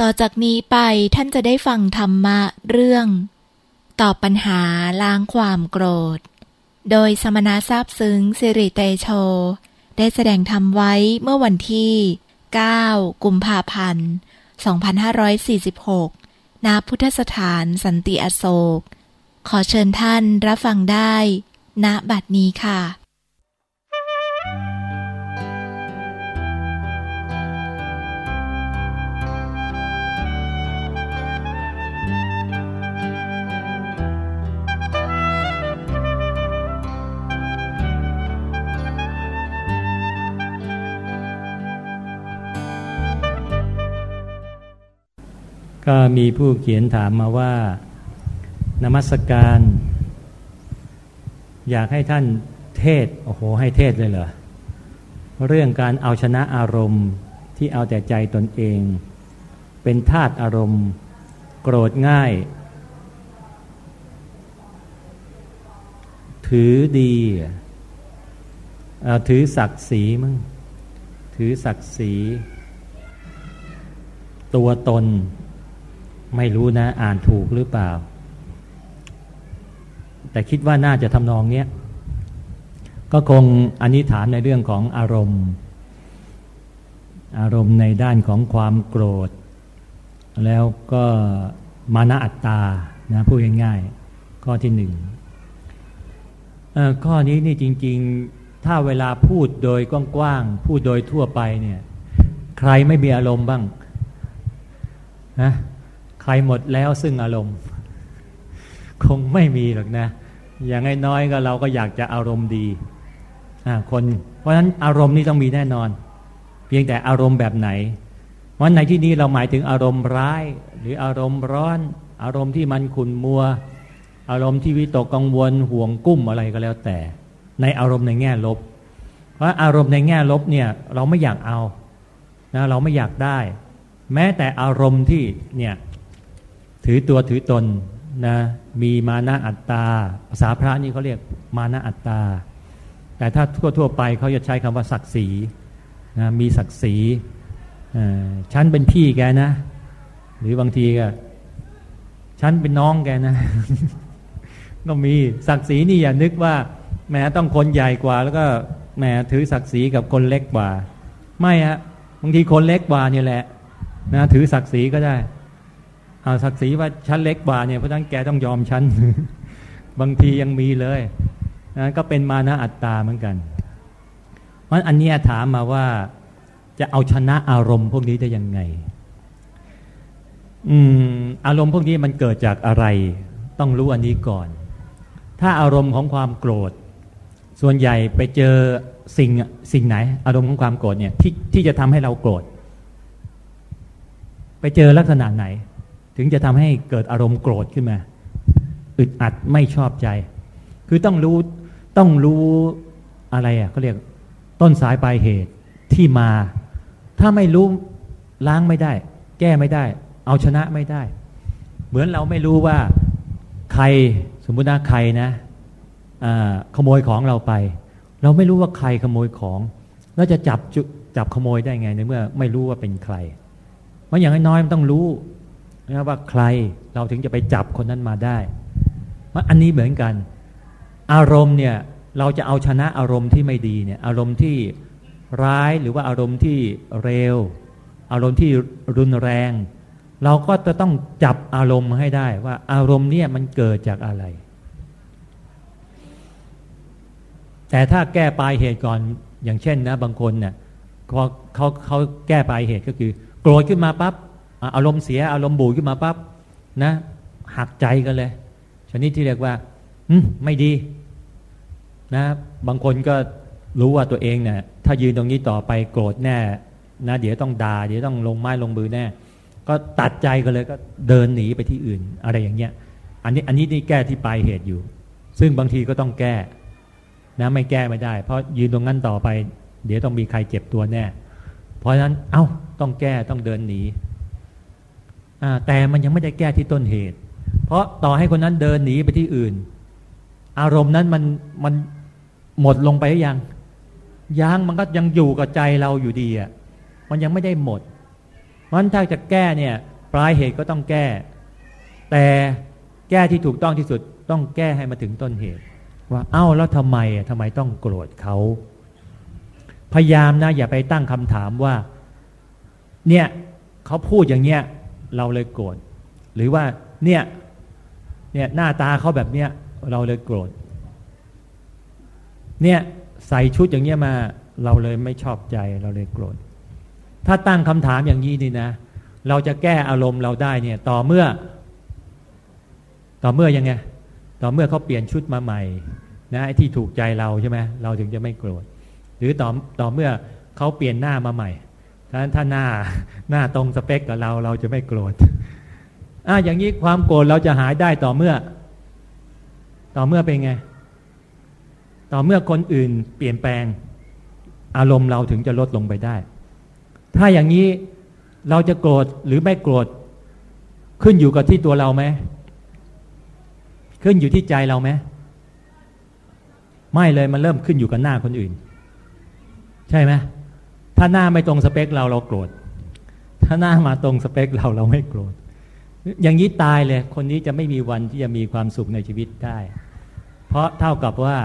ต่อจากนี้ไปท่านจะได้ฟังธรรมะเรื่อง ตอบปัญหาล้างความโกรธ โดยสมณะทราบซึ้งสิริเตโช ได้แสดงธรรมไว้เมื่อวันที่ 9 กุมภาพันธ์ 2546 ณ พุทธสถานสันติอโศก ขอเชิญท่านรับฟังได้ ณ บัดนี้ค่ะ ก็มีผู้เขียนถามมาว่า นมัสการ อยากให้ท่านเทศ โอ้โห ให้เทศเลยเหรอ เรื่องการเอาชนะอารมณ์ที่เอาแต่ใจตนเอง เป็นธาตุอารมณ์ โกรธง่าย ถือดีถือศักดิ์ศรีมั้งถือศักดิ์ศรีตัวตน ไม่รู้นะ อ่านถูกหรือเปล่า แต่คิดว่าน่าจะทำนองเนี้ยก็คงอันนี้ถามในเรื่องของอารมณ์ อารมณ์ในด้านของความโกรธ แล้วก็มานะอัตตานะพูดง่ายๆข้อที่หนึ่งข้อนี้นี่จริง ๆ ถ้าเวลาพูดโดยกว้างๆพูดโดยทั่วไปเนี่ย ใครไม่มีอารมณ์บ้างนะ ใครหมดแล้วซึ่งอารมณ์ คงไม่มีหรอกนะ อย่างน้อยก็เราก็อยากจะอารมณ์ดีคนเพราะฉะนั้นอารมณ์นี่ต้องมีแน่นอน เพียงแต่อารมณ์แบบไหนวันในที่นี้เราหมายถึงอารมณ์ร้าย หรืออารมณ์ร้อน อารมณ์ที่มันขุนมัว อารมณ์ที่วิตกกังวลห่วงกุ้มอะไรก็แล้วแต่ ในอารมณ์ในแง่ลบ เพราะอารมณ์ในแง่ลบเนี่ยเราไม่อยากเอานะเราไม่อยากได้ แม้แต่อารมณ์ที่เนี่ย ถือตัวถือตนนะมีมานะอัตตา ภาษาพระนี่เขาเรียกมานะอัตตา แต่ถ้าทั่วทั่วไปเขาจะใช้คำว่าศักดิ์ศรีนะมีศักดิ์ศรีฉันเป็นพี่แกนะ หรือบางทีก็ฉันเป็นน้องแกนะก็มีศักดิ์ศรีนี่อย่านึกว่าแหมต้องคนใหญ่กว่า แล้วก็แหมถือศักดิ์ศรีกับคนเล็กกว่า ไม่ฮะบางทีคนเล็กกว่านี่แหละนะถือศักดิ์ศรีก็ได้ เอาศักดิ์ศรีว่าชั้นเล็กกว่าเนี่ยเพราะฉะนั้นแกต้องยอมชั้นบางทียังมีเลยนะก็เป็นมานะอัตตาเหมือนกัน เพราะอันนี้ถามมาว่าจะเอาชนะอารมณ์พวกนี้ได้ยังไง อืม อารมณ์พวกนี้มันเกิดจากอะไร ต้องรู้อันนี้ก่อน ถ้าอารมณ์ของความโกรธ ส่วนใหญ่ไปเจอสิ่งสิ่งไหน อารมณ์ของความโกรธเนี่ยที่ที่จะทำให้เราโกรธ ไปเจอลักษณะไหน ถึงจะทำให้เกิดอารมณ์โกรธขึ้นมา อึดอัดไม่ชอบใจ คือต้องรู้ต้องรู้อะไรอะเขาเรียกต้นสายปลายเหตุที่มา ถ้าไม่รู้ล้างไม่ได้ แก้ไม่ได้ เอาชนะไม่ได้ เหมือนเราไม่รู้ว่าใครสมมุติว่าใครนะขโมยของเราไป เราไม่รู้ว่าใครขโมยของเราจะจับจับขโมยได้ไงในเมื่อ ไม่รู้ว่าเป็นใครเพราะอย่างน้อยมันต้องรู้ นะว่าใครเราถึงจะไปจับคนนั้นมาได้ว่าอันนี้เหมือนกัน อารมณ์เนี่ยเราจะเอาชนะอารมณ์ที่ไม่ดีเนี่ยอารมณ์ที่ร้ายหรือว่าอารมณ์ที่เร็ว อารมณ์ที่รุนแรง เราก็จะต้องจับอารมณ์ให้ได้ว่าอารมณ์เนี่ยมันเกิดจากอะไร แต่ถ้าแก้ปลายเหตุก่อนอย่างเช่นนะบางคนเนี่ยเขาเขาเขาแก้ปลายเหตุก็คือ โกรธขึ้นมาปับ๊บ อารมณ์เสียอารมณ์บูดขึ้นมาปั๊บนะหักใจกันเลย ชนิดที่เรียกว่าไม่ดี นะ บางคนก็รู้ว่าตัวเองเนี่ยถ้ายืนตรงนี้ต่อไปโกรธแน่ นะ เดี๋ยวต้องด่าเดี๋ยวต้องลงไม้ลงมือแน่ ก็ตัดใจกันเลยก็เดินหนีไปที่อื่น อะไรอย่างเงี้ย อันนี้อันนี้นี่แก้ที่ปลายเหตุอยู่ ซึ่งบางทีก็ต้องแก้ นะ ไม่แก้ไม่ได้ เพราะยืนตรงนั้นต่อไป เดี๋ยวต้องมีใครเจ็บตัวแน่ เพราะฉะนั้นเอา้าต้องแก้ต้องเดินหนี แต่มันยังไม่ได้แก้ที่ต้นเหตุ เพราะต่อให้คนนั้นเดินหนีไปที่อื่น อารมณ์นั้นมันมันหมดลงไปหรือยังยังมันก็ยังอยู่กับใจเราอยู่ดีอะมันยังไม่ได้หมดเพราะฉะนั้นถ้าจะแก้เนี่ยปลายเหตุก็ต้องแก้ แต่แก้ที่ถูกต้องที่สุดต้องแก้ให้มาถึงต้นเหตุ ว่าเอ้าแล้วทำไมทำไมต้องโกรธเขาพยายามนะอย่าไปตั้งคำถามว่า เนี่ยเขาพูดอย่างเงี้ย เราเลยโกรธหรือว่าเนี่ยเนี่ยหน้าตาเขาแบบเนี้ยเราเลยโกรธเนี่ยใส่ชุดอย่างเงี้ยมา เราเลยไม่ชอบใจเราเลยโกรธถ้าตั้งคำถามอย่างนี้นี่นะ เราจะแก้อารมณ์เราได้เนี่ย ต่อเมื่อ ต่อเมื่อยังไงต่อเมื่อเขาเปลี่ยนชุดมาใหม่ นะไอ้ที่ถูกใจเราใช่ไหมเราถึงจะไม่โกรธหรือต่อต่อเมื่อเขาเปลี่ยนหน้ามาใหม่ ถ้าถ้าหน้าหน้าตรงสเปคกับเราเราจะไม่โกรธอ่าอย่างนี้ความโกรธเราจะหายได้ต่อเมื่อ ต่อเมื่อเป็นไง ต่อเมื่อคนอื่นเปลี่ยนแปลง อารมณ์เราถึงจะลดลงไปได้ ถ้าอย่างนี้เราจะโกรธหรือไม่โกรธขึ้นอยู่กับที่ตัวเราไหมขึ้นอยู่ที่ใจเราไหมไม่เลยมันเริ่มขึ้นอยู่กับหน้าคนอื่น ใช่ไหม ถ้าหน้าไม่ตรงสเปคเราเราโกรธ ถ้าหน้ามาตรงสเปคเราเราไม่โกรธ อย่างนี้ตายเลย คนนี้จะไม่มีวันที่จะมีความสุขในชีวิตได้ เพราะเท่ากับว่า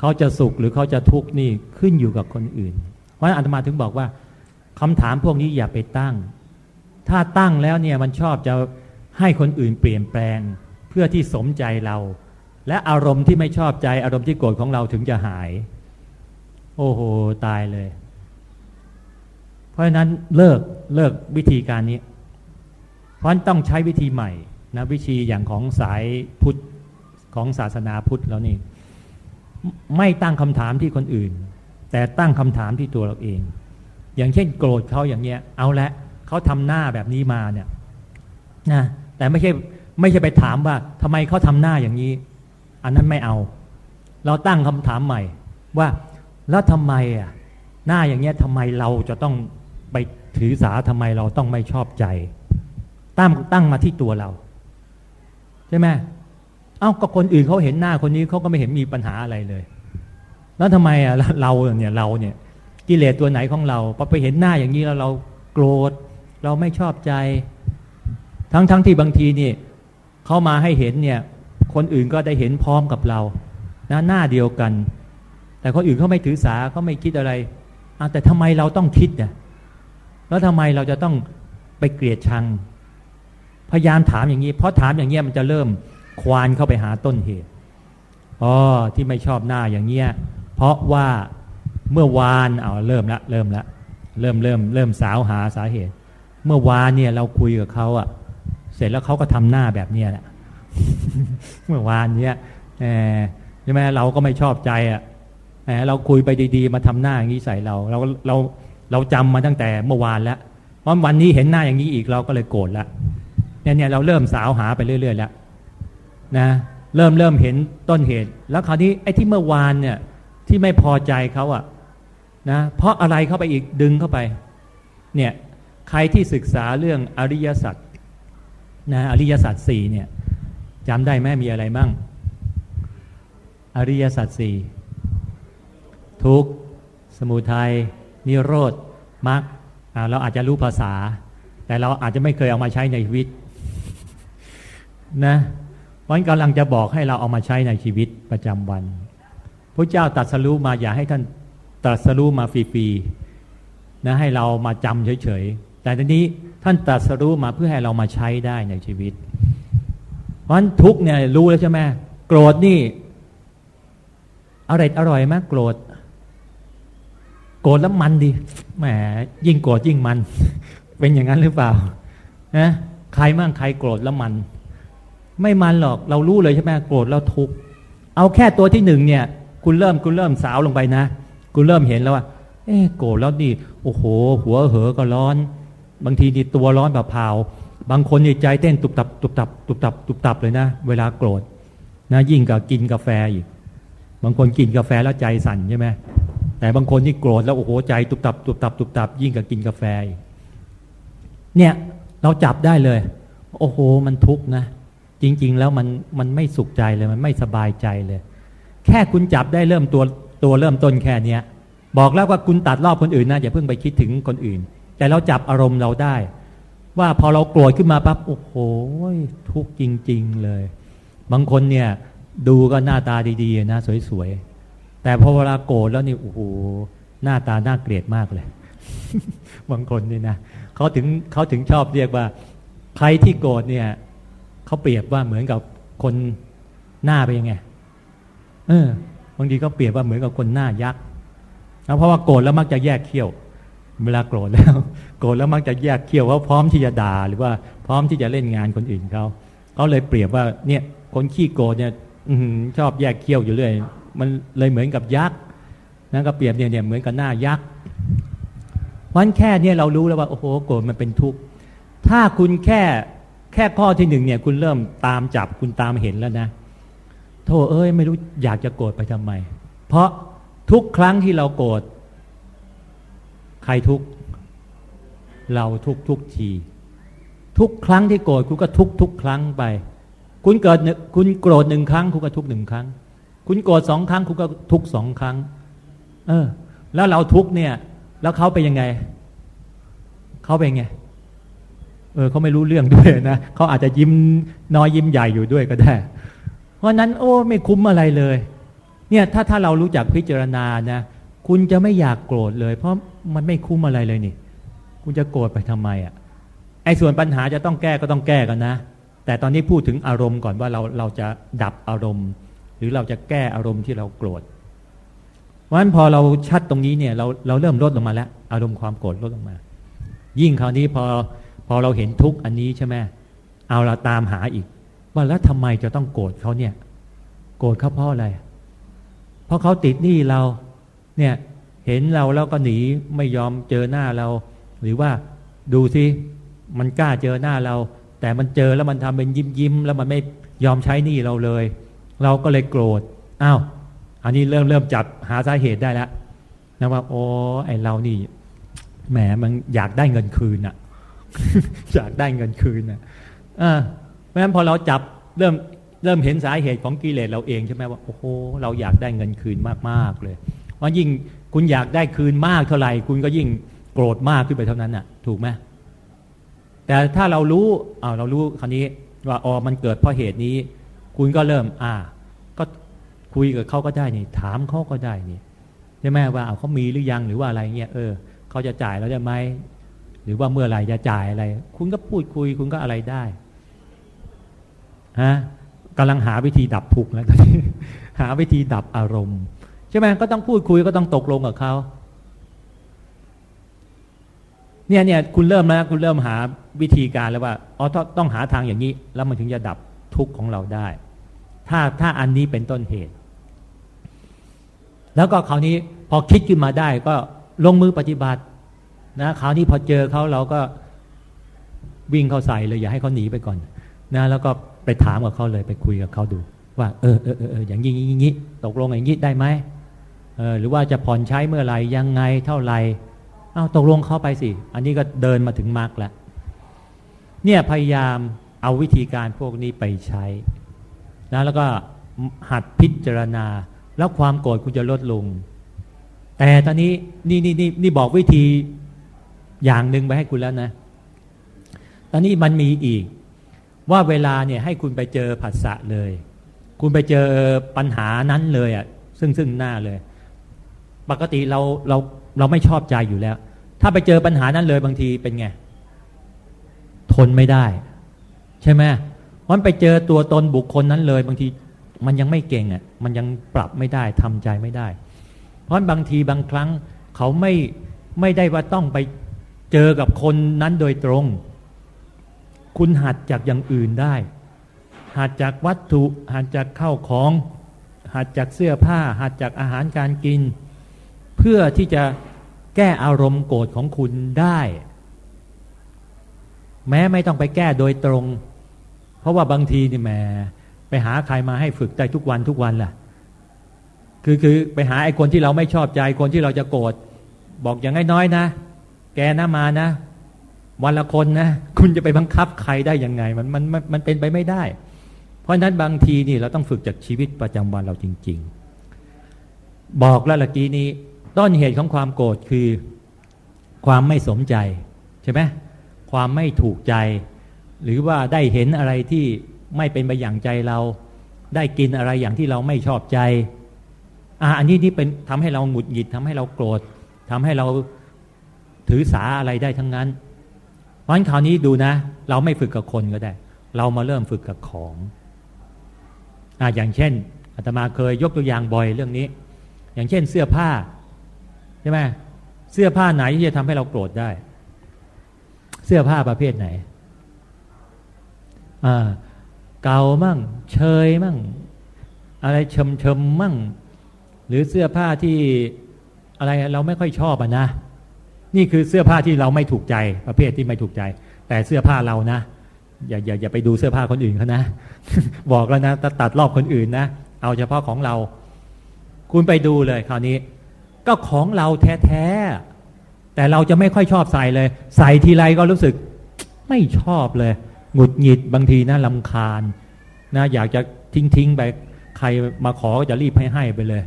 เขาจะสุขหรือเขาจะทุกข์นี่ขึ้นอยู่กับคนอื่น เพราะนั้นอาตมาถึงบอกว่าคำถามพวกนี้อย่าไปตั้ง ถ้าตั้งแล้วเนี่ยมันชอบจะให้คนอื่นเปลี่ยนแปลงเพื่อที่สมใจเรา และอารมณ์ที่ไม่ชอบใจอารมณ์ที่โกรธของเราถึงจะหาย โอ้โห ตายเลย ราะฉะนั้นเลิกเลิกวิธีการนี้ เพราะต้องใช้วิธีใหม่นะวิธีอย่างของสายพุทธของศาสนาพุทธแล้วนี่ไม่ตั้งคำถามที่คนอื่น แต่ตั้งคำถามที่ตัวเราเอง อย่างเช่นโกรธเขาอย่างเงี้ย เอาละเขาทำหน้าแบบนี้มาเนี่ยนะแต่ไม่ใช่ไม่ใช่ไปถามว่าทำไมเขาทำหน้าอย่างนี้ อันนั้นไม่เอา เราตั้งคำถามใหม่ว่าแล้วทำไมอะหน้าอย่างเงี้ยทำไมเราจะต้อง ไปถือสาทำไมเราต้องไม่ชอบใจ ตั้งตั้งมาที่ตัวเรา ใช่ไหมเอ้าก็คนอื่นเขาเห็นหน้าคนนี้เขาก็ไม่เห็นมีปัญหาอะไรเลย แล้วทำไมอะเราเนี่ยเราเนี่ยกิเลสตัวไหนของเราพอไปเห็นหน้าอย่างนี้แล้วเราโกรธ เราไม่ชอบใจ ทั้งทั้งที่บางทีนี่เขามาให้เห็นเนี่ย คนอื่นก็ได้เห็นพร้อมกับเรานะหน้าเดียวกัน แต่คนอื่นเขาไม่ถือสาเขาไม่คิดอะไรแต่ทำไมเราต้องคิดเนี่ย แล้วทำไมเราจะต้องไปเกลียดชัง พยายามถามอย่างนี้ เพราะถามอย่างเงี้ยมันจะเริ่มควานเข้าไปหาต้นเหตุอ๋อที่ไม่ชอบหน้าอย่างเงี้ย เพราะว่าเมื่อวานเอาเริ่มละเริ่มละเริ่มเริ่มเริ่มสาวหาสาเหตุ เมื่อวานเนี่ยเราคุยกับเขาอะเสร็จแล้วเขาก็ทำหน้าแบบเนี้ยแหละเมื่อวานเนี้ยใช่ไหมเราก็ไม่ชอบใจอะเราคุยไปดี ๆ มาทำหน้าอย่างนี้ใส่เรา เราเรา เราจำมาตั้งแต่เมื่อวานแล้วเพราะวันนี้เห็นหน้าอย่างนี้อีกเราก็เลยโกรธละเนี่ยเนี่ยเราเริ่มสาวหาไปเรื่อย ๆ แล้วนะเริ่มเริ่มเห็นต้นเหตุ แล้วคราวนี้ไอ้ที่เมื่อวานเนี่ยที่ไม่พอใจเขาอะนะเพราะอะไรเข้าไปอีกดึงเข้าไป เนี่ยใครที่ศึกษาเรื่องอริยสัจนะอริยสัจสี่เนี่ยจำได้ไหมมีอะไรมั่งอริยสัจสี่ทุกสมุทัย นิโรธมรรคเราอาจจะรู้ภาษา แต่เราอาจจะไม่เคยเอามาใช้ในชีวิตนะวันกำลังจะบอกให้เราเอามาใช้ในชีวิตประจำวันพระเจ้าตัดสรู้มาอย่าให้ท่านตัดสรู้มาฟรีๆนะให้เรามาจำเฉยๆ แต่ทีนี้ท่านตัดสรู้มาเพื่อให้เรามาใช้ได้ในชีวิต เพราะทุกเนี่ยรู้แล้วใช่ไหมโกรธนี่อร่อยอร่อยมากโกรธ โกรธแล้วมันดีแหมยิ่งโกรธยิ่งมัน เป็นอย่างนั้นหรือเปล่านะใครมั่งใครโกรธแล้วมัน ไม่มันหรอกเรารู้เลยใช่ไหมโกรธแล้วทุกข์เอาแค่ตัวที่หนึ่งเนี่ย คุณเริ่มคุณเริ่มสาวลงไปนะคุณเริ่มเห็นแล้วว่าเอ๊โกรธแล้วนี่โอ้โห หัวเหอก็ร้อน บางทีนี่ตัวร้อนแบบเผาบางคนนี่ใจเต้นตุบตับตุบตับตุบตับตุบตับเลยนะ เวลาโกรธนะยิ่งกับกินกาแฟอีก บางคนกินกาแฟแล้วใจสั่นใช่ไหม แต่บางคนที่โกรธแล้วโอ้โหใจตุบตับตุบตับตุบตับยิ่งกับกินกาแฟ เนี่ยเราจับได้เลย โอ้โหมันทุกข์นะ จริง ๆ แล้วมันมันไม่สุขใจเลยมันไม่สบายใจเลย แค่คุณจับได้เริ่มตัวตัวเริ่มต้นแค่เนี้ย บอกแล้วว่าคุณตัดรอบคนอื่นนะอย่าเพิ่งไปคิดถึงคนอื่น แต่เราจับอารมณ์เราได้ ว่าพอเราโกรธขึ้นมาปั๊บโอ้โหทุกข์จริง ๆ เลย บางคนเนี่ยดูก็หน้าตาดีๆนะสวยๆ แต่พอเวลาโกรธแล้วนี่โอ้โหหน้าตาน่าเกลียดมากเลย บางคนนี่นะเขาถึงเขาถึงชอบเรียกว่า ใครที่โกรธเนี่ยเขาเปรียบว่าเหมือนกับคนหน้าไปยังไง เออบางทีก็เปรียบว่าเหมือนกับคนหน้ายักษ์เพราะว่าโกรธแล้วมักจะแยกเขี้ยว เวลาโกรธแล้ว โกรธแล้วมักจะแยกเขี้ยวว่าพร้อมที่จะด่าหรือว่าพร้อมที่จะเล่นงานคนอื่นเขาเขาเลยเปรียบว่าเนี่ย คนขี้โกรธเนี่ยชอบแยกเขี้ยวอยู่เรื่อย มันเลยเหมือนกับยักษ์นั่นก็เปรียบเนี่ยเนี่ยเหมือนกับหน้ายักษ์วันแค่เนี่ยเรารู้แล้วว่าโอ้โหโกรธมันเป็นทุกข์ถ้าคุณแค่แค่ข้อที่หนึ่งเนี่ย คุณเริ่มตามจับคุณตามเห็นแล้วนะโธ่เอ้ย ไม่รู้อยากจะโกรธไปทำไม เพราะทุกครั้งที่เราโกรธใครทุกเราทุกทุกที ทุกครั้งที่โกรธคุณก็ทุกทุกครั้งไป คุณเกิดคุณโกรธหนึ่งครั้ง คุณก็ทุกหนึ่งครั้ง คุณโกรธสองครั้งคุณก็ทุกสองครั้ง เออ แล้วเราทุกเนี่ย แล้วเขาไปยังไงเขาไปยังไงเออเขาไม่รู้เรื่องด้วยนะเขาอาจจะยิ้มน้อยยิ้มใหญ่อยู่ด้วยก็ได้ เพราะนั้นโอ้ไม่คุ้มอะไรเลย เนี่ยถ้าถ้าเรารู้จักพิจารณานะคุณจะไม่อยากโกรธเลย เพราะมันไม่คุ้มอะไรเลยนี่ คุณจะโกรธไปทำไมอะ่ะไอ้ส่วนปัญหาจะต้องแก้ก็ต้องแก้กันนะ แต่ตอนนี้พูดถึงอารมณ์ก่อนว่าเราเราจะดับอารมณ์ หรือเราจะแก้อารมณ์ที่เราโกรธเพราะฉะนั้นพอเราชัดตรงนี้เนี่ยเราเราเริ่มลดลงมาแล้ว อารมณ์ความโกรธลดลงมา ยิ่งคราวนี้พอพอเราเห็นทุกอันนี้ใช่ไหมเอาเราตามหาอีก ว่าแล้วทำไมจะต้องโกรธเขาเนี่ย โกรธเขาเพราะอะไร เพราะเขาติดหนี้เราเนี่ยเห็นเราแล้วก็หนีไม่ยอมเจอหน้าเรา หรือว่าดูสิมันกล้าเจอหน้าเรา แต่มันเจอแล้วมันทำเป็นยิ้มยิ้มแล้วมันไม่ยอมใช้หนี้เราเลย เราก็เลยโกรธอ้าวอันนี้เริ่มเริ่มจับหาสาเหตุได้แล้วนะว่า โอ้ไอเรานี่แหมมันอยากได้เงินคืนอะอยากได้เงินคืนอะอ่าเพราะฉะนั้นพอเราจับเริ่มเริ่มเห็นสาเหตุของกิเลสเราเองใช่ไหมว่าโอ้โหเราอยากได้เงินคืนมากๆเลยว่ายิ่งคุณอยากได้คืนมากเท่าไหร่ คุณก็ยิ่งโกรธมากขึ้นไปเท่านั้นน่ะ ถูกไหมแต่ถ้าเรารู้อ่าเรารู้คราวนี้ว่าอ๋อมันเกิดเพราะเหตุนี้ คุณก็เริ่ม อ่า ก็คุยกับเขาก็ได้นี่ ถามเขาก็ได้นี่ใช่ไหมว่าเอาเขามีหรือยังหรือว่าอะไรเงี้ยเออเขาจะจ่ายแล้วได้ไหมหรือว่าเมื่อไหร่จะจ่ายอะไร คุณก็พูดคุย คุณก็อะไรได้ฮะกำลังหาวิธีดับทุกข์แล้วตอนนี้หาวิธีดับอารมณ์ใช่ไหมก็ต้องพูดคุยก็ต้องตกลงกับเขาเนี่ยเนี่ยคุณเริ่มแล้วคุณเริ่มหาวิธีการแล้วว่าอ๋อต้องหาทางอย่างนี้ แล้วมันถึงจะดับ ทุกข์ของเราได้ ถ้าถ้าอันนี้เป็นต้นเหตุ แล้วก็คราวนี้พอคิดขึ้นมาได้ก็ลงมือปฏิบัตินะคราวนี้พอเจอเขาเราก็วิ่งเข้าใส่เลยอย่าให้เขาหนีไปก่อนนะแล้วก็ไปถามกับเขาเลยไปคุยกับเขาดู ว่าเออเออเอออย่างนี้อย่างนี้ตกลงอย่างนี้ได้ไหมเออหรือว่าจะผ่อนใช้เมื่อไหร่ยังไงเท่าไหร่เอาตกลงเข้าไปสิ อันนี้ก็เดินมาถึงมารรคแล้วเนี่ยพยายาม เอาวิธีการพวกนี้ไปใช้นะแล้วก็หัดพิจารณา แล้วความโกรธคุณจะลดลง แต่ตอนนี้นี่นี่นี่นี่บอกวิธีอย่างหนึ่งไปให้คุณแล้วนะ ตอนนี้มันมีอีก ว่าเวลาเนี่ยให้คุณไปเจอผัสสะเลย คุณไปเจอปัญหานั้นเลยอะ่ะซึ่งซึ่งหน้าเลย ปกติเราเราเราไม่ชอบใจอยู่แล้ว ถ้าไปเจอปัญหานั้นเลยบางทีเป็นไง ทนไม่ได้ ใช่ไหมมันไปเจอตัวตนบุคคลนั้นเลย บางทีมันยังไม่เก่งอะมันยังปรับไม่ได้ทำใจไม่ได้ เพราะบางทีบางครั้งเขาไม่ไม่ได้ว่าต้องไปเจอกับคนนั้นโดยตรง คุณหัดจากอย่างอื่นได้ หัดจากวัตถุ หัดจากเข้าของ หัดจากเสื้อผ้า หัดจากอาหารการกิน เพื่อที่จะแก้อารมณ์โกรธของคุณได้ แม้ไม่ต้องไปแก้โดยตรง เพราะว่าบางทีนี่แหมไปหาใครมาให้ฝึกใจทุกวันทุกวันล่ะ คือคือไปหาไอ้คนที่เราไม่ชอบใจคนที่เราจะโกรธบอกอย่างน้อยๆนะ แกนะมานะ วันละคนนะ คุณจะไปบังคับใครได้ยังไง มันมันมันเป็นไปไม่ได้ เพราะฉะนั้นบางทีนี่เราต้องฝึกจากชีวิตประจำวันเราจริง ๆ บอกแล้วเมื่อกี้นี้ ต้นเหตุของความโกรธคือ ความไม่สมใจใช่ไหมความไม่ถูกใจ หรือว่าได้เห็นอะไรที่ไม่เป็นไปอย่างใจเรา ได้กินอะไรอย่างที่เราไม่ชอบใจอ่าอันนี้นี่เป็นทำให้เราหงุดหงิดทำให้เราโกรธทำให้เราถือสาอะไรได้ทั้งนั้น เพราะฉะนั้นคราวนี้ดูนะ เราไม่ฝึกกับคนก็ได้ เรามาเริ่มฝึกกับของอ่าอย่างเช่นอาตมาเคยยกตัวอย่างบ่อยเรื่องนี้ อย่างเช่นเสื้อผ้าใช่ไหมเสื้อผ้าไหนที่จะทำให้เราโกรธได้ เสื้อผ้าประเภทไหน เก่ามั่ง เชยมั่ง อะไรเชมเชมมั่ง หรือเสื้อผ้าที่อะไรเราไม่ค่อยชอบอะนะ นี่คือเสื้อผ้าที่เราไม่ถูกใจประเภทที่ไม่ถูกใจ แต่เสื้อผ้าเรานะอย่าอย่าอย่าไปดูเสื้อผ้าคนอื่นเขานะ บอกแล้วนะตัดรอบคนอื่นนะ เอาเฉพาะของเรา คุณไปดูเลยคราวนี้ ก็ของเราแท้ๆแต่เราจะไม่ค่อยชอบใส่เลย ใส่ทีไรก็รู้สึก ไม่ชอบเลย หงุดหงิดบางทีนะลำคาญนะอยากจะทิ้งทิ้งไปใครมาขอก็จะรีบให้ให้ไปเลย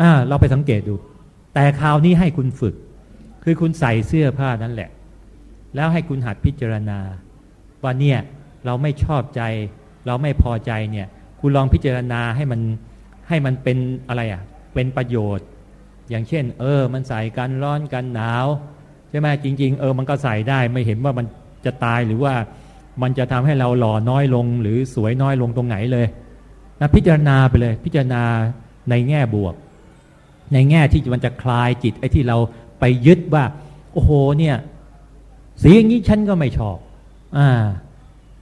อ่าเราไปสังเกตดู แต่คราวนี้ให้คุณฝึก คือคุณใส่เสื้อผ้านั่นแหละ แล้วให้คุณหัดพิจารณา ว่าเนี่ยเราไม่ชอบใจ เราไม่พอใจเนี่ย คุณลองพิจารณาให้มันให้มันเป็นอะไรอะ เป็นประโยชน์ อย่างเช่น เออ มันใส่กันร้อนกันหนาวใช่ไหมจริง ๆ เออมันก็ใส่ได้ไม่เห็นว่ามันจะตายหรือว่า มันจะทำให้เราหล่อน้อยลง หรือสวยน้อยลงตรงไหนเลยนะพิจารณาไปเลย พิจารณาในแง่บวก ในแง่ที่มันจะคลายจิตไอ้ที่เราไปยึดว่า โอ้โหเนี่ย สีอย่างนี้ฉันก็ไม่ชอบ อ่า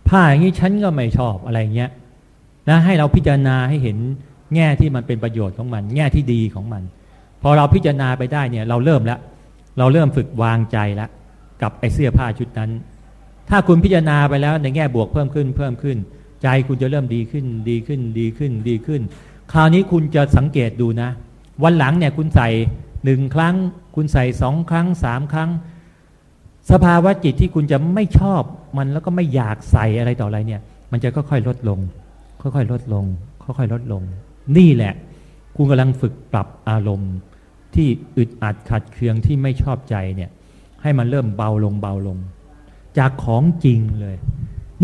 ผ้าอย่างนี้ฉันก็ไม่ชอบอะไรเงี้ยนะให้เราพิจารณาให้เห็นแง่ที่มันเป็นประโยชน์ของมัน แง่ที่ดีของมัน พอเราพิจารณาไปได้เนี่ย เราเริ่มแล้ว เราเริ่มฝึกวางใจแล้วกับไอ้เสื้อผ้าชุดนั้น ถ้าคุณพิจารณาไปแล้วในแง่บวกเพิ่มขึ้นเพิ่มขึ้น ใจคุณจะเริ่มดีขึ้นดีขึ้นดีขึ้นดีขึ้น คราวนี้คุณจะสังเกตดูนะ วันหลังเนี่ยคุณใส่หนึ่งครั้ง คุณใส่สองครั้งสามครั้ง สภาวะจิตที่คุณจะไม่ชอบมันแล้วก็ไม่อยากใส่อะไรต่ออะไรเนี่ย มันจะค่อยๆลดลง ค่อยๆลดลง ค่อยๆลดลง นี่แหละ คุณกำลังฝึกปรับอารมณ์ ที่อึดอัดขัดเคืองที่ไม่ชอบใจเนี่ย ให้มันเริ่มเบาลงเบาลง จากของจริงเลย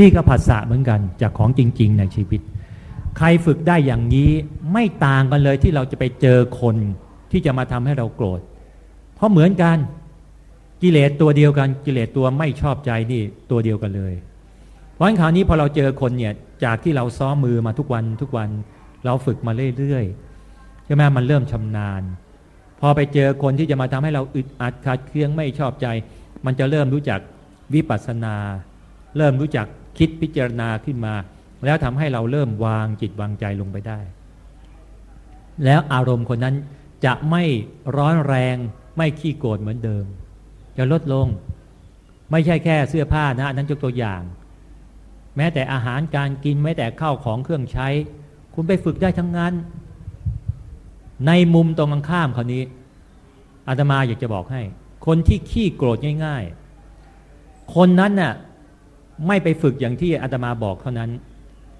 นี่ก็ภาษาเหมือนกัน จากของจริง ๆ ในชีวิต ใครฝึกได้อย่างนี้ไม่ต่างกันเลยที่เราจะไปเจอคนที่จะมาทำให้เราโกรธ เพราะเหมือนกันกิเลสตัวเดียวกันกิเลสตัวไม่ชอบใจนี่ตัวเดียวกันเลยเพราะฉะนั้นคราวนี้พอเราเจอคนเนี่ยจากที่เราซ้อมมือมาทุกวันทุกวันเราฝึกมาเรื่อยๆใช่ไหมมันเริ่มชำนาญ พอไปเจอคนที่จะมาทำให้เราอึดอัดขัดเคืองไม่ชอบใจ มันจะเริ่มรู้จัก วิปัสสนา เริ่มรู้จักคิดพิจารณาขึ้นมา แล้วทำให้เราเริ่มวางจิตวางใจลงไปได้ แล้วอารมณ์คนนั้นจะไม่ร้อนแรงไม่ขี้โกรธเหมือนเดิม จะลดลง ไม่ใช่แค่เสื้อผ้านะนั้นยกตัวอย่าง แม้แต่อาหารการกินแม้แต่ข้าวของเครื่องใช้ คุณไปฝึกได้ทั้งนั้น ในมุมตรงข้ามคราวนี้อาตมาอยากจะบอกให้ คนที่ขี้โกรธง่าย ๆ คนนั้นน่ะไม่ไปฝึกอย่างที่อาตมาบอกเท่านั้น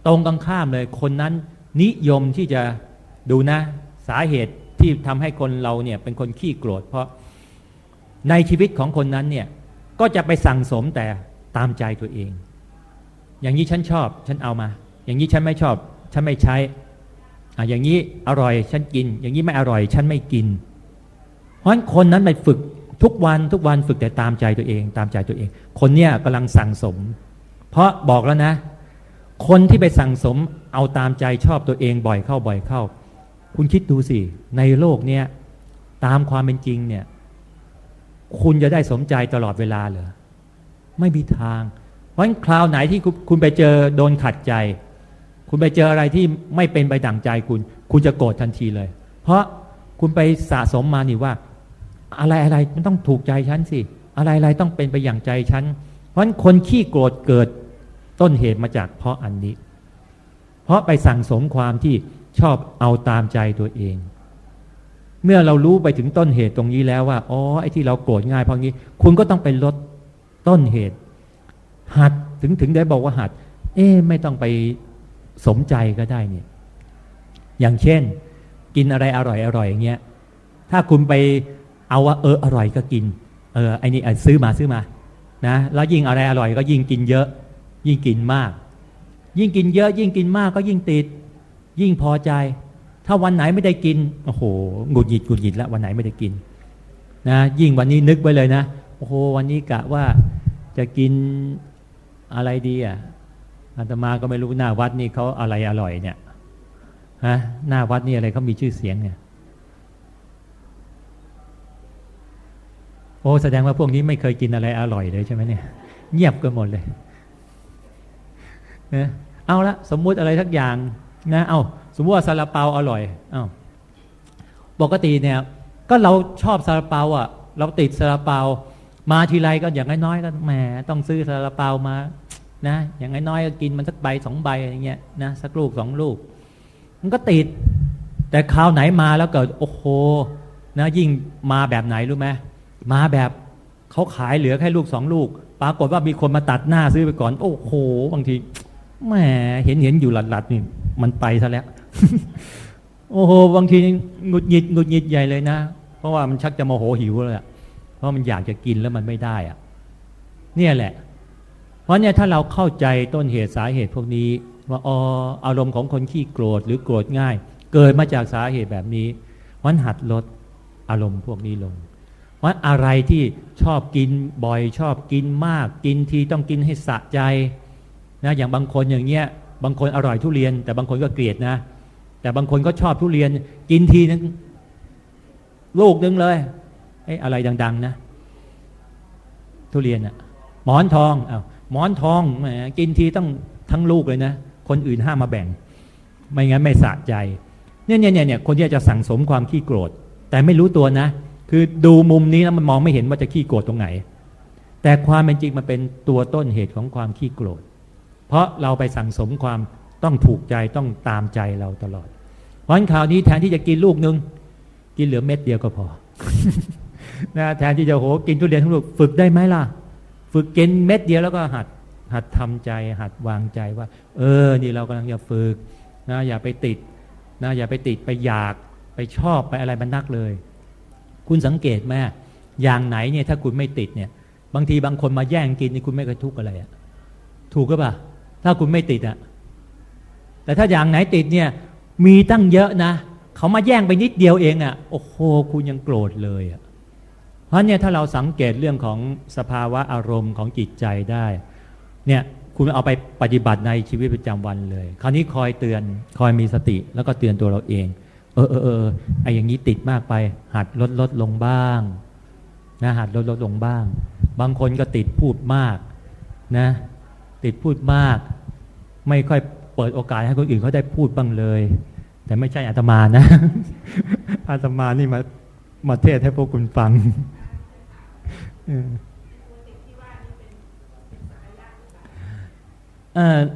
ตรงกันข้ามเลยคนนั้นนิยมที่จะดูนะ สาเหตุที่ทำให้คนเราเนี่ยเป็นคนขี้โกรธเพราะในชีวิตของคนนั้นเนี่ยก็จะไปสั่งสมแต่ตามใจตัวเอง อย่างนี้ฉันชอบฉันเอามา อย่างนี้ฉันไม่ชอบ ฉันไม่ใช้อ่อย่างนี้อร่อยฉันกิน อย่างนี้ไม่อร่อยฉันไม่กิน เพราะฉะนั้นคนนั้นไปฝึก ทุกวันทุกวันฝึกแต่ตามใจตัวเอง ตามใจตัวเอง คนเนี้ยกำลังสั่งสม เพราะบอกแล้วนะ คนที่ไปสั่งสมเอาตามใจชอบตัวเองบ่อยเข้าบ่อยเข้า คุณคิดดูสิ ในโลกเนี้ยตามความเป็นจริงเนี่ย คุณจะได้สมใจตลอดเวลาเหรอไม่มีทาง เพราะฉะนั้นคราวไหนที่คุณไปเจอโดนขัดใจ คุณไปเจออะไรที่ไม่เป็นไปดั่งใจคุณ คุณจะโกรธทันทีเลย เพราะคุณไปสะสมมานี่ว่า อะไรอะไรมันต้องถูกใจฉันสิ อะไรอะไรต้องเป็นไปอย่างใจฉัน เพราะฉะนั้นคนขี้โกรธเกิดต้นเหตุมาจากเพราะอันนี้ เพราะไปสั่งสมความที่ชอบเอาตามใจตัวเอง เมื่อเรารู้ไปถึงต้นเหตุตรงนี้แล้วว่า อ๋อ ไอ้ที่เราโกรธง่ายเพราะงี้ คุณก็ต้องไปลดต้นเหตุ หัดถึงถึงได้บอกว่าหัด เอ๊ไม่ต้องไปสมใจก็ได้เนี่ย อย่างเช่น กินอะไรอร่อยอร่อยอย่างเงี้ย ถ้าคุณไป เอาว่าเอออร่อยก็กิน เออไอ้นี่ซื้อมาซื้อมานะแล้วยิ่งอะไรอร่อยก็ยิ่งกินเยอะ ยิ่งกินมาก ยิ่งกินเยอะ ยิ่งกินมากก็ยิ่งติด ยิ่งพอใจ ถ้าวันไหนไม่ได้กินโอ้โหหงุดหงิดหงุดหงิดแล้ววันไหนไม่ได้กินนะยิ่งวันนี้นึกไว้เลยนะโอ้โหวันนี้กะว่าจะกินอะไรดีอะอาตมาก็ไม่รู้หน้าวัดนี่เขาอะไรอร่อยเนี่ยฮะหน้าวัดนี่อะไรเขามีชื่อเสียงเนี่ย โอ้แสดงว่าพวกนี้ไม่เคยกินอะไรอร่อยเลยใช่ไหมเนี่ย เงียบกันหมดเลยนะเอาละสมมุติอะไรทักอย่างนะเอาสมมติว่าซาลาเปาอร่อยเอาปกติเนี่ย ก็เราชอบซาลาเปาอะ เราติดซาลาเปา มาทีไรก็อย่างน้อยๆก็แหมต้องซื้อซาลาเปามานะอย่างน้อยๆก็กินมันสักใบสองใบอย่างเงี้ยนะสักลูกสองลูก มันก็ติด แต่คราวไหนมาแล้วเกิดโอ้โหนะยิ่งมาแบบไหนรู้ไหม มาแบบเขาขายเหลือแค่ลูกสองลูก ปรากฏว่ามีคนมาตัดหน้าซื้อไปก่อน โอ้โห บางทีแหมเห็นเห็นอยู่หลัดๆนี่ มันไปซะแล้ว โอ้โห บางทีงุดหงิดงุดหงิดใหญ่เลยนะ เพราะว่ามันชักจะโมโหหิวแล้วเพราะมันอยากจะกินแล้วมันไม่ได้อะเนี่ยแหละ เพราะเนี่ยถ้าเราเข้าใจต้นเหตุสาเหตุพวกนี้ ว่าอ๋ออารมณ์ของคนขี้โกรธหรือโกรธง่าย เกิดมาจากสาเหตุแบบนี้วันหัดลดอารมณ์พวกนี้ลง ว่าอะไรที่ชอบกินบ่อยชอบกินมาก กินทีต้องกินให้สะใจนะอย่างบางคนอย่างเงี้ยบางคนอร่อยทุเรียน แต่บางคนก็เกลียดนะ แต่บางคนก็ชอบทุเรียน กินทีนึงลูกนึงเลยไอ้อะไรดัง ๆ นะ ทุเรียนอะหมอนทองอา้าวหมอนทองแหมกินทีต้องทั้งลูกเลยนะ คนอื่นห้ามมาแบ่ง ไม่งั้นไม่สะใจเนี่ยเนี่ยเนี่ยคนที่จะสั่งสมความขี้โกรธ แต่ไม่รู้ตัวนะ คือดูมุมนี้แล้วมันมองไม่เห็นว่าจะขี้โกรธตรงไหน แต่ความเป็นจริงมันเป็นตัวต้นเหตุของความขี้โกรธ เพราะเราไปสั่งสมความต้องถูกใจต้องตามใจเราตลอดวันข่าวนี้แทนที่จะกินลูกนึง กินเหลือเม็ดเดียวก็พอนะแทนที่จะโหกินทุเรียนทั้งลูกฝึกได้ไหมล่ะ ฝึกกินเม็ดเดียวแล้วก็หัดหัดทำใจ หัดวางใจว่า เออ นี่เรากำลังจะฝึกนะอย่าไปติดนะอย่าไปติดไปอยากไปชอบไปอะไรมันนักเลย คุณสังเกตไหมอย่างไหนเนี่ยถ้าคุณไม่ติดเนี่ย บางทีบางคนมาแย่งกินนี่คุณไม่เคยทุกข์อะไรอะถูกก็ป่ะถ้าคุณไม่ติดอะแต่ถ้าอย่างไหนติดเนี่ย มีตั้งเยอะนะเขามาแย่งไปนิดเดียวเองอะโอ้โหคุณยังโกรธเลยอะเพราะเนี่ยถ้าเราสังเกตเรื่องของสภาวะอารมณ์ของจิตใจได้ เนี่ยคุณเอาไปปฏิบัติในชีวิตประจำวันเลย คราวนี้คอยเตือนคอยมีสติแล้วก็เตือนตัวเราเอง อเออเออไออย่างนี้ติดมากไป หัดลดลดลงบ้างนะหัดลดลดลงบ้าง บางคนก็ติดพูดมากนะ ติดพูดมาก ไม่ค่อยเปิดโอกาสให้คนอื่นเขาได้พูดบ้างเลย แต่ไม่ใช่อาตมานะ อาตมานี่มามาเทศให้พวกคุณฟัง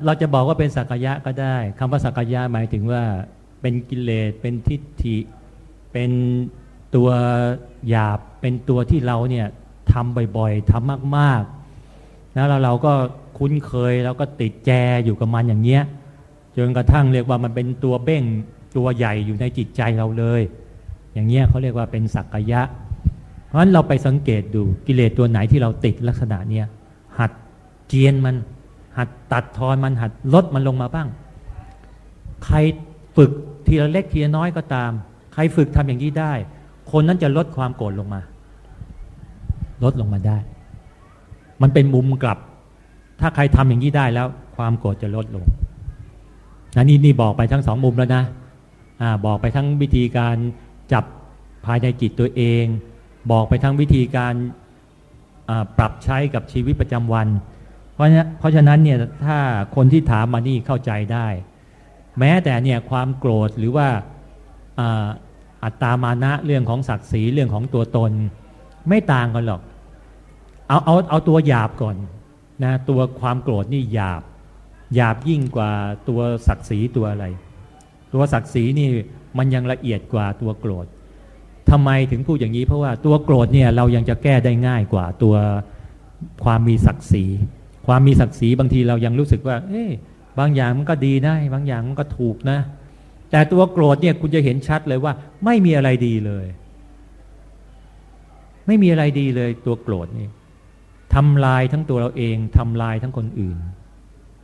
เราจะบอกว่าเป็นสักยะก็ได้คำว่าสักยะหมายถึงว่า เป็นกิเลสเป็นทิฏฐิ เป็นตัวหยาบเป็นตัวที่เราเนี่ยทำบ่อยๆทำมากๆแล้วเราก็คุ้นเคยแล้วก็ติดแจอยู่กับมันอย่างเงี้ยจนกระทั่งเรียกว่ามันเป็นตัวเบ้งตัวใหญ่อยู่ในจิตใจเราเลย อย่างเงี้ยเขาเรียกว่าเป็นสักกยะ เพราะฉะนั้นเราไปสังเกตดูกิเลสตัวไหนที่เราติดลักษณะเนี้ยหัดเจียนมัน หัดตัดทอนมันหัดลดมันลงมาบ้าง ใครฝึก ทีละเล็กทีละน้อยก็ตาม ใครฝึกทำอย่างนี้ได้ คนนั้นจะลดความโกรธลงมา ลดลงมาได้ มันเป็นมุมกลับ ถ้าใครทำอย่างนี้ได้แล้ว ความโกรธจะลดลงนะนี่นี่บอกไปทั้งสองมุมแล้วนะอ่าบอกไปทั้งวิธีการจับภายในจิตตัวเอง บอกไปทั้งวิธีการปรับใช้กับชีวิตประจำวัน เพราะเพราะฉะนั้นเนี่ยถ้าคนที่ถามมานี่เข้าใจได้ แม้แต่เนี่ยความโกรธหรือว่าอัตตามานะเรื่องของศักดิ์ศรีเรื่องของตัวตน ไม่ต่างกันหรอก เอาเอาเอาตัวหยาบก่อนนะตัวความโกรธนี่หยาบหยาบยิ่งกว่าตัวศักดิ์ศรีตัวอะไร ตัวศักดิ์ศรีนี่มันยังละเอียดกว่าตัวโกรธทำไมถึงพูดอย่างนี้เพราะว่าตัวโกรธเนี่ยเรายังจะแก้ได้ง่ายกว่าตัวความมีศักดิ์ศรี ความมีศักดิ์ศรีบางทีเรายังรู้สึกว่า เอ๊ บางอย่างมันก็ดีนะบางอย่างมันก็ถูกนะ แต่ตัวโกรธเนี่ยคุณจะเห็นชัดเลยว่า ไม่มีอะไรดีเลย ไม่มีอะไรดีเลย ตัวโกรธนี่ทำลายทั้งตัวเราเองทำลายทั้งคนอื่น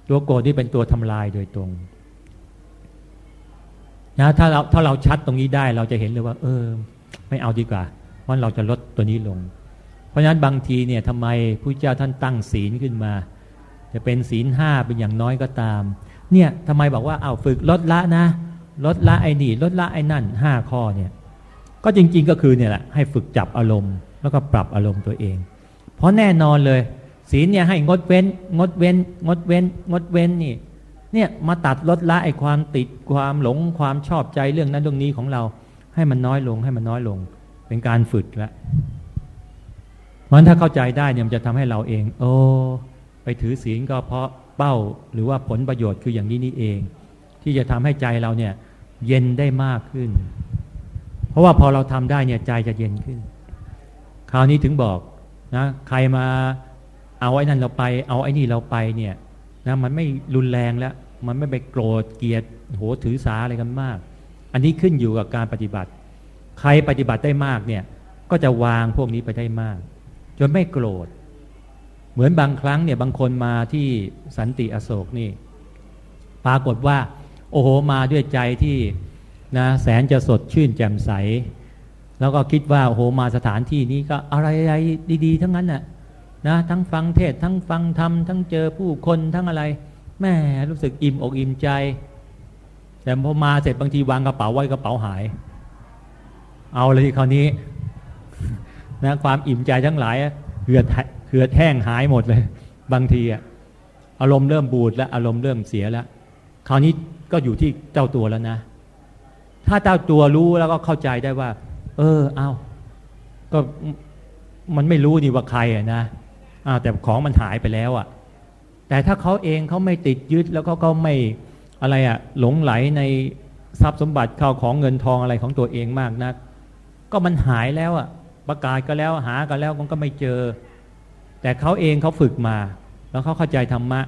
ตัวโกรธที่เป็นตัวทำลายโดยตรงนะถ้าเราถ้าเราชัดตรงนี้ได้เราจะเห็นเลยว่า เออ ไม่เอาดีกว่าเพราะเราจะลดตัวนี้ลง เพราะฉะนั้นบางทีเนี่ยทำไมผู้เจ้าท่านตั้งศีลขึ้นมา จะเป็นศีลห้าเป็นอย่างน้อยก็ตาม เนี่ยทำไมบอกว่าเอาฝึกลดละนะลดละไอ้นี่ลดละไอ้นั่นห้าข้อเนี่ยก็จริง ๆ ก็คือเนี่ยแหละให้ฝึกจับอารมณ์ แล้วก็ปรับอารมณ์ตัวเอง เพราะแน่นอนเลย ศีลเนี่ยให้งดเว้น งดเว้น งดเว้น งดเว้นนี่ เนี่ยมาตัดลดละไอ้ความติดความหลงความชอบใจเรื่องนั้นเรื่องนี้ของเรา ให้มันน้อยลงให้มันน้อยลง เป็นการฝึกล้วมันถ้าเข้าใจได้เนี่ยมันจะทำให้เราเอง โอ้ ถือศีลก็เพราะเป้าหรือว่าผลประโยชน์คืออย่างนี้นี่เอง ที่จะทำให้ใจเราเนี่ยเย็นได้มากขึ้น เพราะว่าพอเราทำได้เนี่ยใจจะเย็นขึ้น คราวนี้ถึงบอกนะใครมาเอาไอ้นั่นเราไป เอาไอ้นี่เราไปเนี่ยนะมันไม่รุนแรงแล้ว มันไม่ไปโกรธเกลียดโหถือสาอะไรกันมาก อันนี้ขึ้นอยู่กับการปฏิบัติ ใครปฏิบัติได้มากเนี่ยก็จะวางพวกนี้ไปได้มาก จนไม่โกรธ มือนบางครั้งเนี่ยบางคนมาที่สันติอโศกนี่ ปรากฏว่า โอ้โหมาด้วยใจที่นะแสนจะสดชื่นแจ่มใส แล้วก็คิดว่าโอ้โหมาสถานที่นี้ก็อะไรอะไรดีๆ ทั้งนั้นน่ะนะทั้งฟังเทศทั้งฟังธรรมทั้งเจอผู้คนทั้งอะไรแม่รู้สึกอิ่มอกอิ่มใจ แต่พอมาเสร็จบางทีวางกระเป๋าไว้กระเป๋าหาย เอาเลยคราวนี้นะความอิ่มใจทั้งหลายเหือด เหือดแห้งหายหมดเลย บางทีอะอารมณ์เริ่มบูดแล้วอารมณ์เริ่มเสียแล้วคราวนี้ก็อยู่ที่เจ้าตัวแล้วนะ ถ้าเจ้าตัวรู้แล้วก็เข้าใจได้ว่า เออ เอาก็มันไม่รู้นี่ว่าใครอะนะอ้าวแต่ของมันหายไปแล้วอะ่ะแต่ถ้าเขาเองเขาไม่ติดยึดแล้วเขาก็ไม่อะไรอะ่ะหลงไหลในทรัพย์สมบัติเข้าของเงินทองอะไรของตัวเองมากนัก ก็มันหายแล้วอะประกาศก็แล้วหาก็แล้วมันก็ไม่เจอ แต่เขาเองเขาฝึกมา แล้วเขาเข้าใจธรรมะ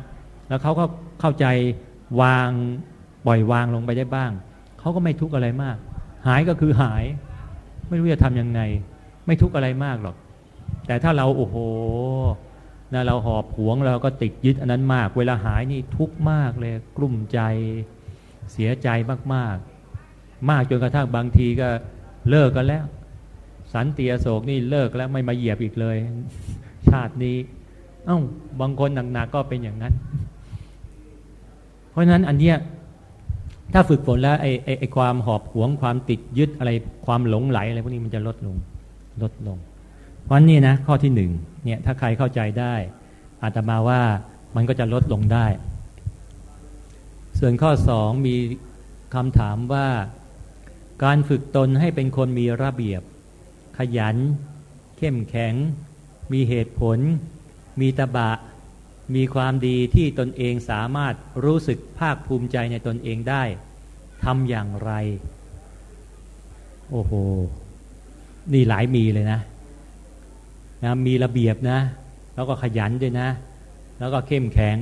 แล้วเขาก็เข้าใจวางปล่อยวางลงไปได้บ้าง เขาก็ไม่ทุกข์อะไรมาก หายก็คือหาย ไม่รู้จะทำยังไง ไม่ทุกข์อะไรมากหรอก แต่ถ้าเราโอ้โหนะเราหอบหวงเราก็ติดยึดอันนั้นมาก เวลาหายนี่ทุกข์มากเลย กลุ้มใจเสียใจมากๆ มากจนกระทั่งบางทีก็เลิกกันแล้ว สันติอโศกนี่เลิกแล้วไม่มาเหยียบอีกเลย ชาตินี้ เอา้าบางคนหนักๆก็เป็นอย่างนั้น เพราะฉะนั้นอันเนี้ยถ้าฝึกฝนแล้วไอ้ไอ้ไอ้ความหอบหวงความติดยึดอะไรความหลงไหลอะไรพวกนี้มันจะลดลงลดลง เพราะนี่นะข้อที่หนึ่งเนี่ยถ้าใครเข้าใจได้อาตมาว่ามันก็จะลดลงได้ ส่วนข้อสองมีคำถามว่าการฝึกตนให้เป็นคนมีระเบียบ ขยัน เข้มแข็ง มีเหตุผล มีตบะ มีความดีที่ตนเองสามารถรู้สึกภาคภูมิใจในตนเองได้ทำอย่างไร โอ้โห นี่หลายมีเลยนะนะมีระเบียบนะ แล้วก็ขยันด้วยนะ แล้วก็เข้มแข็ง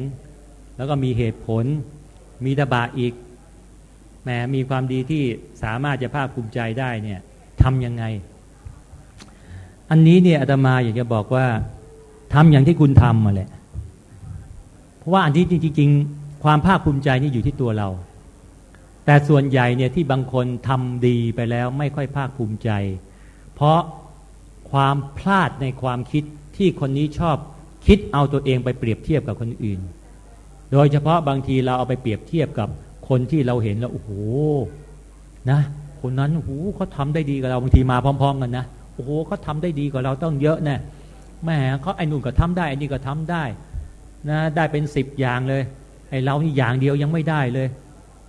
แล้วก็มีเหตุผล มีตบะอีกแหมมีความดีที่สามารถจะภาคภูมิใจได้เนี่ยทำยังไง อันนี้เนี่ยอาตมาอยากจะบอกว่าทำอย่างที่คุณทำมาแหละ เพราะว่าอันที่จริง ๆ ความภาคภูมิใจนี่อยู่ที่ตัวเรา แต่ส่วนใหญ่เนี่ยที่บางคนทำดีไปแล้วไม่ค่อยภาคภูมิใจ เพราะความพลาดในความคิดที่คนนี้ชอบคิดเอาตัวเองไปเปรียบเทียบกับคนอื่น โดยเฉพาะบางทีเราเอาไปเปรียบเทียบกับคนที่เราเห็นแล้วโอ้โหนะ คนนั้นโอ้โหเขาทาได้ดีกับเราบางทีมาพร้อม ๆ กันนะ อ้โหเขาทาได้ดีกว่าเราต้องเยอะแน่แม่เขาไอ้นู่นก็ทำได้ไอ้นี่ก็ทำได้นะได้เป็นสิบอย่างเลยไอ้เรานี่อย่างเดียวยังไม่ได้เลย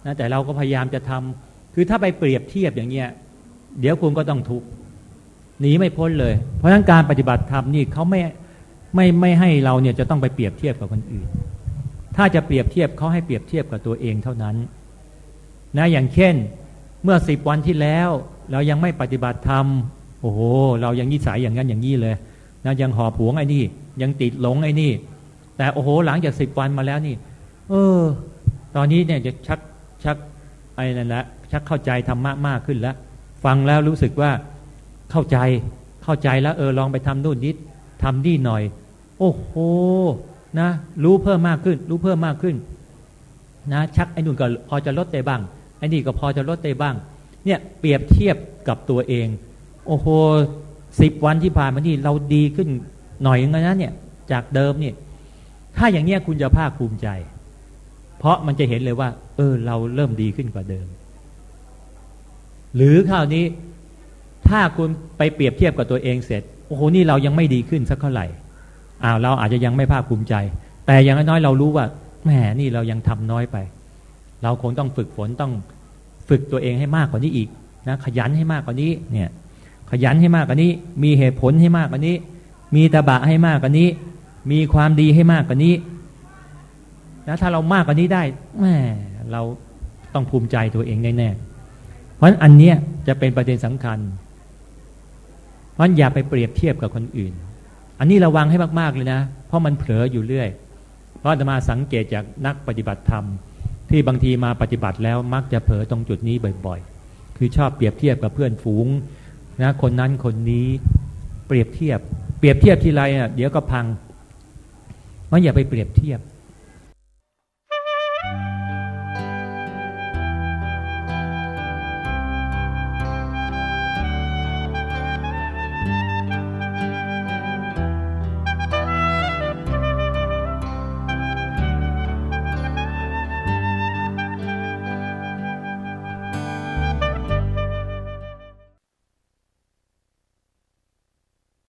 นะแต่เราก็พยายามจะทำคือถ้าไปเปรียบเทียบอย่างเงี้ยเดี๋ยวคุณก็ต้องทุกข์หนีไม่พ้นเลย เพราะฉะนั้นการปฏิบัติธรรมนี่เขาไม่ไม่ไม่ให้เราเนี่ยจะต้องไปเปรียบเทียบกับคนอื่น ถ้าจะเปรียบเทียบเขาให้เปรียบเทียบกับตัวเองเท่านั้นนะอย่างเช่น เมื่อสิบวันที่แล้ว เรายังไม่ปฏิบัติธรรม โอ้โห เรายังนิสัยอย่างนั้นอย่างนี้เลยนะยังหอบหวงไอ้นี่ ยังติดหลงไอ้นี่ แต่โอ้โหหลังจากสิบวันมาแล้วนี่ เออ ตอนนี้เนี่ยจะชักชักไอ้นั่นแหละชักเข้าใจธรรมะมากขึ้นแล้ว ฟังแล้วรู้สึกว่าเข้าใจเข้าใจแล้ว เออลองไปทำนู่นนิดทำนี่หน่อย โอ้โหนะ รู้เพิ่มมากขึ้น รู้เพิ่มมากขึ้น นะ ชักไอ้นุ่นก็พอจะลดได้บ้างไอ้นี่ก็พอจะลดได้บ้าง เนี่ยเปรียบเทียบกับตัวเอง โอ้โหสิบวันที่ผ่านมานี่เราดีขึ้นหน่อยนึงนะเนี่ยจากเดิมเนี่ยถ้าอย่างเนี้ยคุณจะภาคภูมิใจ เพราะมันจะเห็นเลยว่า เออ เราเริ่มดีขึ้นกว่าเดิม หรือคราวนี้ ถ้าคุณไปเปรียบเทียบกับตัวเองเสร็จโอ้โหนี่เรายังไม่ดีขึ้นสักเท่าไหร่อ้าวเราอาจจะยังไม่ภาคภูมิใจ แต่อย่างน้อยเรารู้ว่าแหมนี่เรายังทำน้อยไป เราคงต้องฝึกฝนต้องฝึกตัวเองให้มากกว่านี้อีกนะขยันให้มากกว่านี้เนี่ย ขยันให้มากกว่านี้ มีเหตุผลให้มากกว่านี้ มีตบะให้มากกว่านี้ มีความดีให้มากกว่านี้นะถ้าเรามากกว่านี้ได้แหมเราต้องภูมิใจตัวเองแน่ๆเพราะอันเนี้ยจะเป็นประเด็นสำคัญ เพราะอย่าไปเปรียบเทียบกับคนอื่น อันนี้ระวังให้มากๆเลยนะ เพราะมันเผลออยู่เรื่อย เพราะจะมาสังเกตจากนักปฏิบัติธรรม ที่บางทีมาปฏิบัติแล้วมักจะเผลอตรงจุดนี้บ่อย ๆ คือชอบเปรียบเทียบกับเพื่อนฝูง นะคนนั้นคนนี้เปรียบเทียบ เปรียบเทียบทีไรอะเดี๋ยวก็พังมันอย่าไปเปรียบเทียบ